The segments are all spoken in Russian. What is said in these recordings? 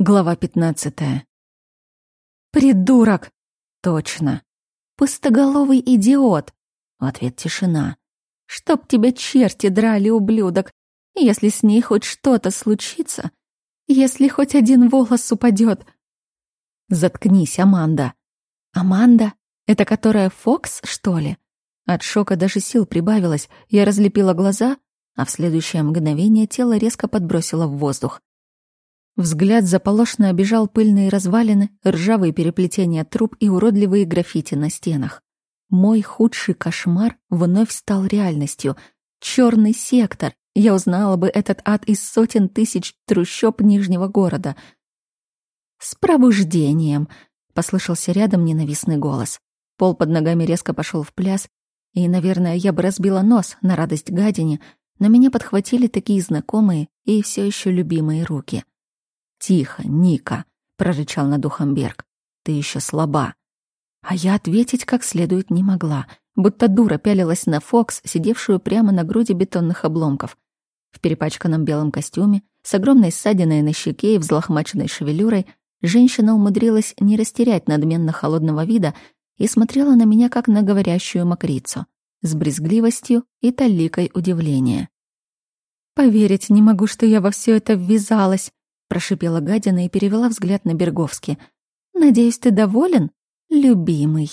Глава пятнадцатая. «Придурок!» «Точно!» «Пустоголовый идиот!» В ответ тишина. «Чтоб тебя черти драли, ублюдок! Если с ней хоть что-то случится, если хоть один волос упадет. «Заткнись, Аманда!» «Аманда? Это которая Фокс, что ли?» От шока даже сил прибавилось, я разлепила глаза, а в следующее мгновение тело резко подбросило в воздух. Взгляд заполошно обижал пыльные развалины, ржавые переплетения труб и уродливые граффити на стенах. Мой худший кошмар вновь стал реальностью. Черный сектор. Я узнала бы этот ад из сотен тысяч трущоб Нижнего города. «С пробуждением!» — послышался рядом ненавистный голос. Пол под ногами резко пошел в пляс, и, наверное, я бы разбила нос на радость гадине, но меня подхватили такие знакомые и все еще любимые руки — «Тихо, Ника!» — прорычал над ухом Берг. «Ты еще слаба». А я ответить как следует не могла, будто дура пялилась на Фокс, сидевшую прямо на груди бетонных обломков. В перепачканном белом костюме, с огромной ссадиной на щеке и взлохмаченной шевелюрой, женщина умудрилась не растерять надменно холодного вида и смотрела на меня как на говорящую мокрицу, с брезгливостью и таликой удивления. «Поверить не могу, что я во все это ввязалась», прошипела гадина и перевела взгляд на Берговски. «Надеюсь, ты доволен, любимый?»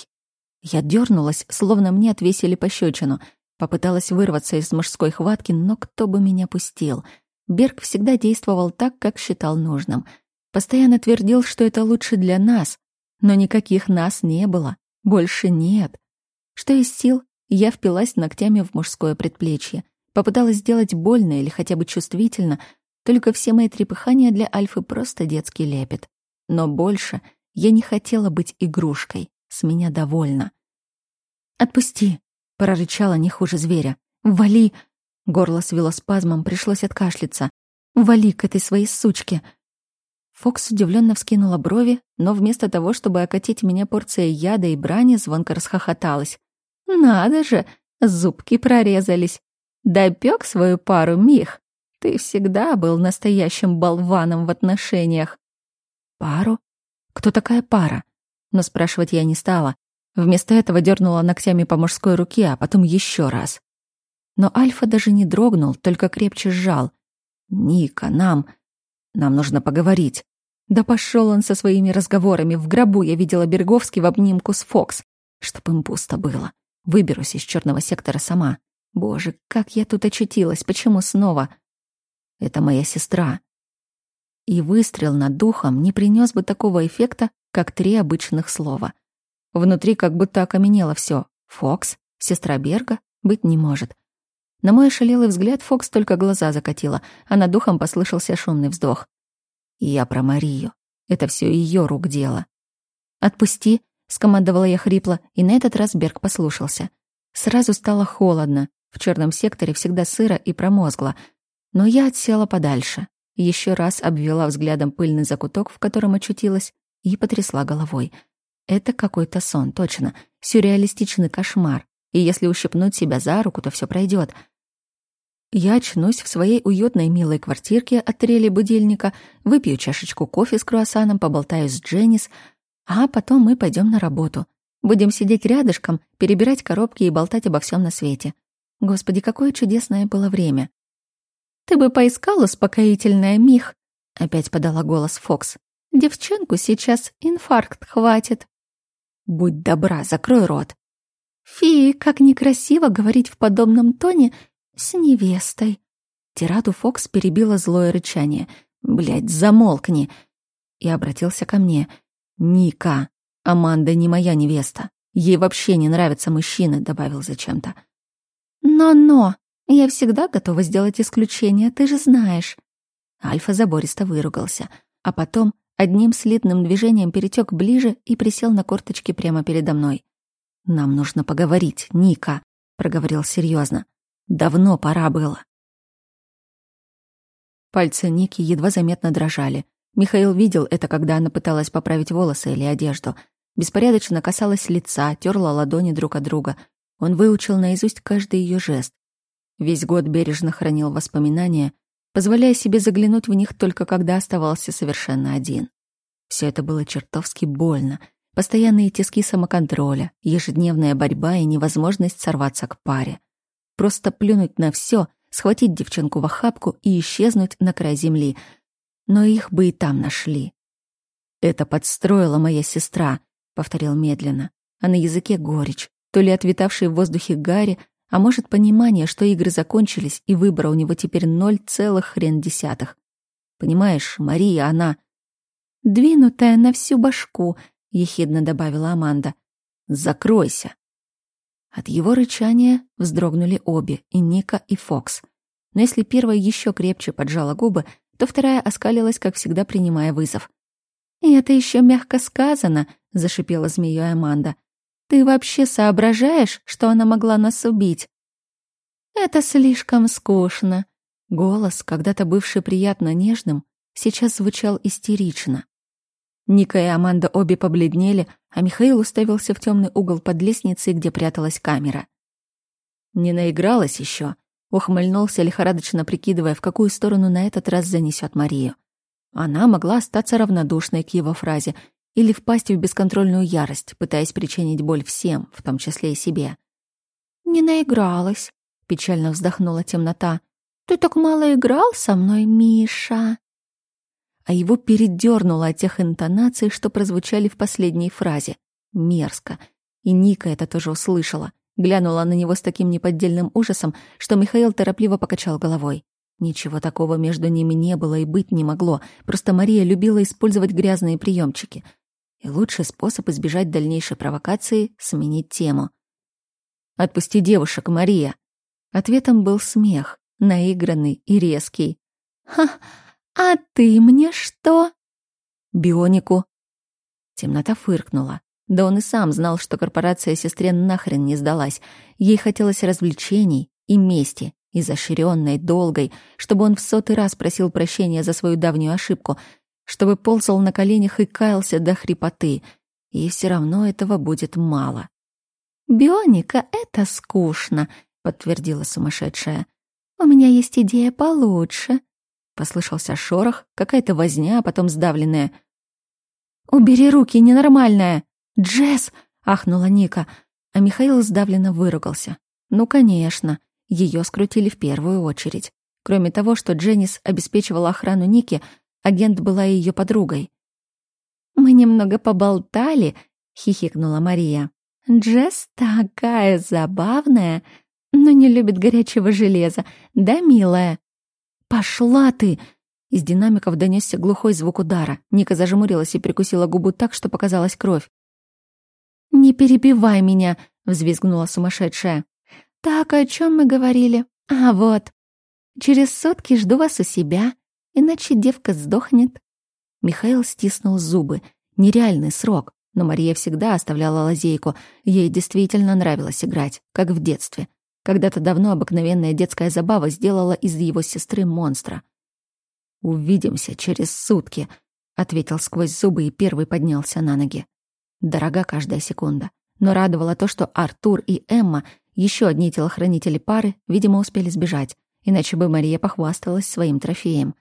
Я дернулась, словно мне отвесили пощечину. Попыталась вырваться из мужской хватки, но кто бы меня пустил? Берг всегда действовал так, как считал нужным. Постоянно твердил, что это лучше для нас, но никаких нас не было. Больше нет. Что из сил, я впилась ногтями в мужское предплечье. Попыталась сделать больно или хотя бы чувствительно, только все мои трепыхания для Альфы просто детский лепет. Но больше я не хотела быть игрушкой. С меня довольно. «Отпусти!» — прорычала не хуже зверя. «Вали!» Горло свело спазмом, пришлось откашляться. «Вали к этой своей сучке!» Фокс удивленно вскинула брови, но вместо того, чтобы окатить меня порцией яда и брани, звонко расхохоталась. «Надо же! Зубки прорезались! Допек свою пару, Мих!» Ты всегда был настоящим болваном в отношениях. Пару? Кто такая пара? Но спрашивать я не стала. Вместо этого дернула ногтями по мужской руке, а потом еще раз. Но Альфа даже не дрогнул, только крепче сжал. «Ника, нам... нам нужно поговорить». Да пошел он со своими разговорами. В гробу я видела Берговский в обнимку с Фокс. Чтоб им пусто было. Выберусь из черного сектора сама. Боже, как я тут очутилась, почему снова? Это моя сестра. И выстрел над духом не принес бы такого эффекта, как три обычных слова. Внутри как будто окаменело все. Фокс, сестра Берга, быть не может. На мой ошалелый взгляд Фокс только глаза закатила, а над духом послышался шумный вздох. я про Марию. Это все ее рук дело. «Отпусти», — скомандовала я хрипло, и на этот раз Берг послушался. Сразу стало холодно. В черном секторе всегда сыро и промозгло — но я отсела подальше, еще раз обвела взглядом пыльный закуток, в котором очутилась, и потрясла головой. Это какой-то сон, точно, сюрреалистичный кошмар. И если ущипнуть себя за руку, то все пройдет. Я очнусь в своей уютной милой квартирке от трели будильника, выпью чашечку кофе с круассаном, поболтаю с Дженнис, а потом мы пойдем на работу. Будем сидеть рядышком, перебирать коробки и болтать обо всем на свете. Господи, какое чудесное было время. «Ты бы поискал успокоительное, Мих», — опять подала голос Фокс. «Девчонку сейчас инфаркт хватит». «Будь добра, закрой рот». «Фи, как некрасиво говорить в подобном тоне с невестой». Тираду Фокс перебила злое рычание. «Блядь, замолкни!» И обратился ко мне. «Ника, Аманда не моя невеста. Ей вообще не нравятся мужчины», — добавил зачем-то. «Но-но!» Я всегда готова сделать исключение, ты же знаешь». Альфа забористо выругался, а потом одним слитным движением перетек ближе и присел на корточки прямо передо мной. «Нам нужно поговорить, Ника», — проговорил серьезно. «Давно пора было». Пальцы Ники едва заметно дрожали. Михаил видел это, когда она пыталась поправить волосы или одежду. Беспорядочно касалась лица, терла ладони друг от друга. Он выучил наизусть каждый ее жест. Весь год бережно хранил воспоминания, позволяя себе заглянуть в них только когда оставался совершенно один. Все это было чертовски больно. Постоянные тиски самоконтроля, ежедневная борьба и невозможность сорваться к паре. Просто плюнуть на все, схватить девчонку в охапку и исчезнуть на край земли. Но их бы и там нашли. «Это подстроила моя сестра», — повторил медленно, а на языке горечь, то ли отвитавший в воздухе Гарри, а может, понимание, что игры закончились, и выбора у него теперь ноль целых хрен десятых. Понимаешь, Мария, она... «Двинутая на всю башку», — ехидно добавила Аманда. «Закройся». От его рычания вздрогнули обе, и Ника, и Фокс. Но если первая еще крепче поджала губы, то вторая оскалилась, как всегда, принимая вызов. «И это еще мягко сказано», — зашипела змеей Аманда. «Ты вообще соображаешь, что она могла нас убить?» «Это слишком скучно». Голос, когда-то бывший приятно нежным, сейчас звучал истерично. Ника и Аманда обе побледнели, а Михаил уставился в темный угол под лестницей, где пряталась камера. «Не наигралась еще, ухмыльнулся, лихорадочно прикидывая, в какую сторону на этот раз занесет Марию. Она могла остаться равнодушной к его фразе или впасть в бесконтрольную ярость, пытаясь причинить боль всем, в том числе и себе. «Не наигралась», — печально вздохнула темнота. «Ты так мало играл со мной, Миша?» а его передернуло от тех интонаций, что прозвучали в последней фразе. Мерзко. И Ника это тоже услышала. Глянула на него с таким неподдельным ужасом, что Михаил торопливо покачал головой. Ничего такого между ними не было и быть не могло. Просто Мария любила использовать грязные приемчики. И лучший способ избежать дальнейшей провокации — сменить тему. «Отпусти девушек, Мария!» Ответом был смех, наигранный и резкий. «Ха!» «А ты мне что?» «Бионику». Темнота фыркнула. Да он и сам знал, что корпорация сестре нахрен не сдалась. Ей хотелось развлечений и мести, изощренной, долгой, чтобы он в сотый раз просил прощения за свою давнюю ошибку, чтобы ползал на коленях и каялся до хрипоты. И все равно этого будет мало. «Бионика — это скучно», — подтвердила сумасшедшая. «У меня есть идея получше. Послышался шорох, какая-то возня, а потом сдавленная. «Убери руки, ненормальная!» «Джесс!» — ахнула Ника, а Михаил сдавленно выругался. «Ну, конечно, ее скрутили в первую очередь. Кроме того, что Дженнис обеспечивала охрану Ники, агент была ее подругой. «Мы немного поболтали», — хихикнула Мария. «Джесс такая забавная, но не любит горячего железа, да, милая?» «Пошла ты!» Из динамиков донесся глухой звук удара. Ника зажмурилась и прикусила губу так, что показалась кровь. «Не перебивай меня!» — взвизгнула сумасшедшая. «Так, о чем мы говорили? А вот. Через сутки жду вас у себя, иначе девка сдохнет». Михаил стиснул зубы. Нереальный срок, но Мария всегда оставляла лазейку. Ей действительно нравилось играть, как в детстве. Когда-то давно обыкновенная детская забава сделала из его сестры монстра. «Увидимся через сутки», — ответил сквозь зубы и первый поднялся на ноги. Дорога каждая секунда. Но радовало то, что Артур и Эмма, еще одни телохранители пары, видимо, успели сбежать, иначе бы Мария похвасталась своим трофеем.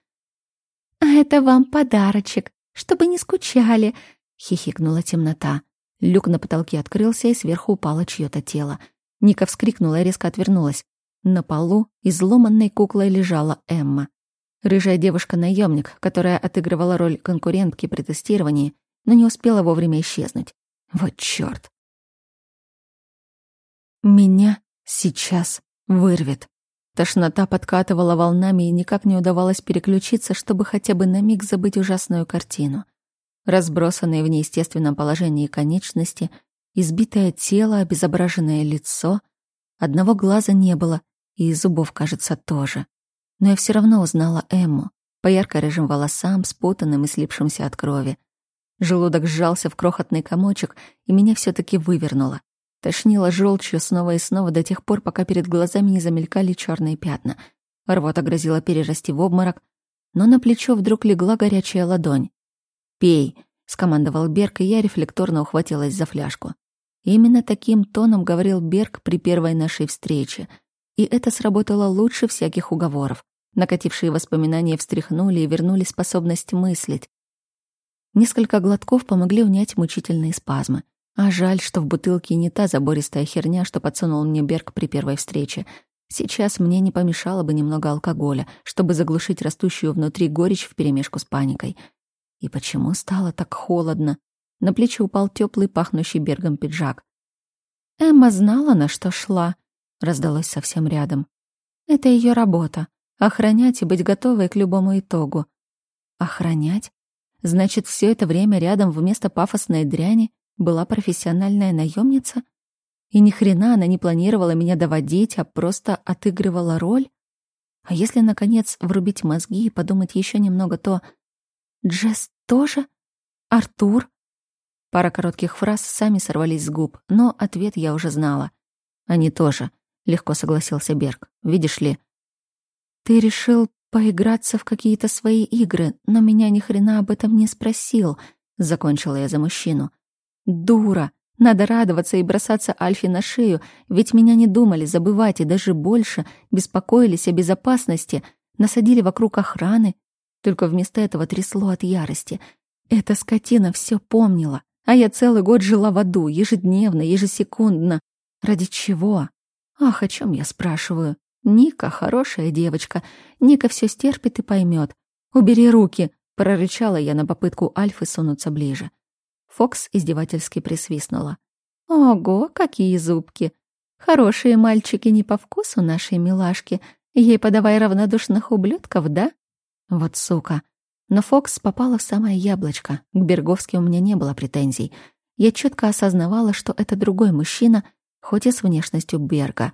«А это вам подарочек, чтобы не скучали», — хихикнула темнота. Люк на потолке открылся, и сверху упало чьё-то тело — Ника вскрикнула и резко отвернулась. На полу изломанной куклой лежала Эмма. Рыжая девушка-наемник, которая отыгрывала роль конкурентки при тестировании, но не успела вовремя исчезнуть. Вот чёрт. Меня сейчас вырвет. Тошнота подкатывала волнами и никак не удавалось переключиться, чтобы хотя бы на миг забыть ужасную картину. Разбросанные в неестественном положении конечности — Избитое тело, обезображенное лицо. Одного глаза не было, и зубов, кажется, тоже. Но я все равно узнала Эмму по ярко-рыжим волосам, спутанным и слипшимся от крови. Желудок сжался в крохотный комочек, и меня все таки вывернуло. Тошнило желчью снова и снова до тех пор, пока перед глазами не замелькали черные пятна. Рвота грозила перерасти в обморок, но на плечо вдруг легла горячая ладонь. «Пей», — скомандовал Берг, и я рефлекторно ухватилась за фляжку. Именно таким тоном говорил Берг при первой нашей встрече. И это сработало лучше всяких уговоров. Накатившие воспоминания встряхнули и вернули способность мыслить. Несколько глотков помогли унять мучительные спазмы. А жаль, что в бутылке не та забористая херня, что подсунул мне Берг при первой встрече. Сейчас мне не помешало бы немного алкоголя, чтобы заглушить растущую внутри горечь вперемешку с паникой. И почему стало так холодно? На плечи упал теплый, пахнущий Бергом пиджак. Эмма знала, на что шла, раздалось совсем рядом. Это ее работа — охранять и быть готовой к любому итогу. Охранять? Значит, все это время рядом вместо пафосной дряни была профессиональная наемница? И ни хрена она не планировала меня доводить, а просто отыгрывала роль? А если, наконец, врубить мозги и подумать еще немного, то... Джесс тоже? Артур? Пара коротких фраз сами сорвались с губ, но ответ я уже знала. Они тоже, легко согласился Берг. Видишь ли, ты решил поиграться в какие-то свои игры, но меня ни хрена об этом не спросил, закончила я за мужчину. Дура. Надо радоваться и бросаться Альфе на шею, ведь меня не думали забывать и даже больше беспокоились о безопасности, насадили вокруг охраны. Только вместо этого трясло от ярости. Эта скотина все помнила, а я целый год жила в аду, ежедневно, ежесекундно. Ради чего? Ах, о чем я спрашиваю? Ника хорошая девочка. Ника все стерпит и поймет. Убери руки, прорычала я на попытку Альфы сунуться ближе. Фокс издевательски присвистнула. Ого, какие зубки! Хорошие мальчики не по вкусу нашей милашки. Ей подавай равнодушных ублюдков, да? Вот сука. Но Фокс попала в самое яблочко. К Берговски у меня не было претензий. Я четко осознавала, что это другой мужчина, хоть и с внешностью Берга.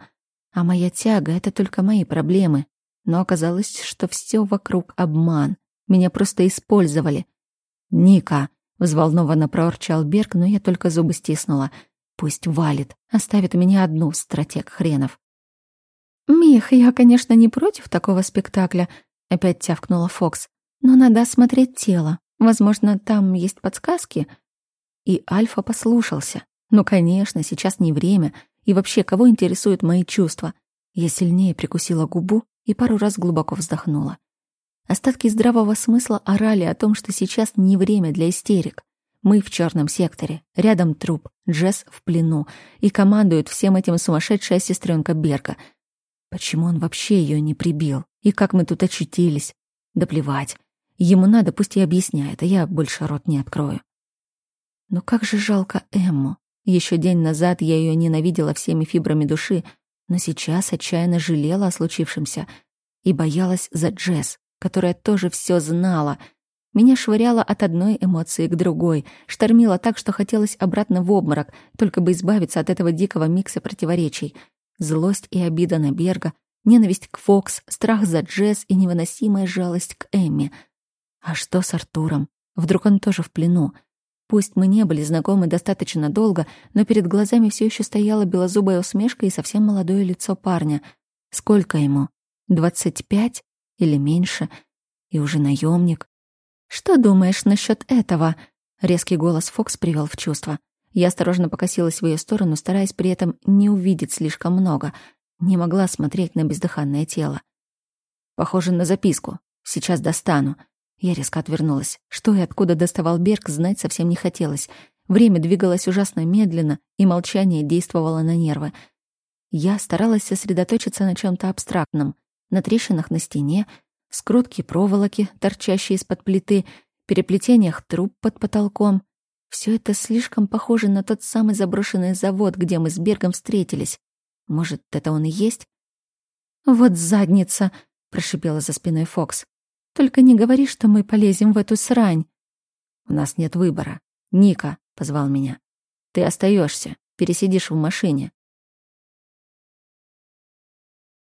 А моя тяга — это только мои проблемы. Но оказалось, что все вокруг обман. Меня просто использовали. «Ника!» — взволнованно проорчал Берг, но я только зубы стиснула. «Пусть валит, оставит меня одну, стратег хренов». «Мих, я, конечно, не против такого спектакля», — опять тявкнула Фокс. Но надо осмотреть тело. Возможно, там есть подсказки. И Альфа послушался. Ну, конечно, сейчас не время. И вообще, кого интересуют мои чувства? Я сильнее прикусила губу и пару раз глубоко вздохнула. Остатки здравого смысла орали о том, что сейчас не время для истерик. Мы в черном секторе, рядом труп, Джесс в плену, и командует всем этим сумасшедшая сестренка Берка. Почему он вообще ее не прибил? И как мы тут очутились? Да плевать. Ему надо, пусть и объясняет, а я больше рот не открою. Но как же жалко Эмму. Еще день назад я ее ненавидела всеми фибрами души, но сейчас отчаянно жалела о случившемся и боялась за Джесс, которая тоже все знала. Меня швыряло от одной эмоции к другой, штормило так, что хотелось обратно в обморок, только бы избавиться от этого дикого микса противоречий. Злость и обида на Берга, ненависть к Фокс, страх за Джесс и невыносимая жалость к Эмме — а что с Артуром? Вдруг он тоже в плену? Пусть мы не были знакомы достаточно долго, но перед глазами все еще стояла белозубая усмешка и совсем молодое лицо парня. Сколько ему? Двадцать пять или меньше? И уже наемник. Что думаешь насчет этого? Резкий голос Фокс привел в чувство. Я осторожно покосилась в ее сторону, стараясь при этом не увидеть слишком много. Не могла смотреть на бездыханное тело. Похоже на записку. Сейчас достану. Я резко отвернулась. Что и откуда доставал Берг, знать совсем не хотелось. Время двигалось ужасно медленно, и молчание действовало на нервы. Я старалась сосредоточиться на чем то абстрактном. На трещинах на стене, скрутки проволоки, торчащие из-под плиты, переплетениях труб под потолком. Все это слишком похоже на тот самый заброшенный завод, где мы с Бергом встретились. Может, это он и есть? «Вот задница!» — прошипела за спиной Фокс. Только не говори, что мы полезем в эту срань. У нас нет выбора. Ника позвал меня. Ты остаешься, пересидишь в машине.